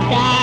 Bye,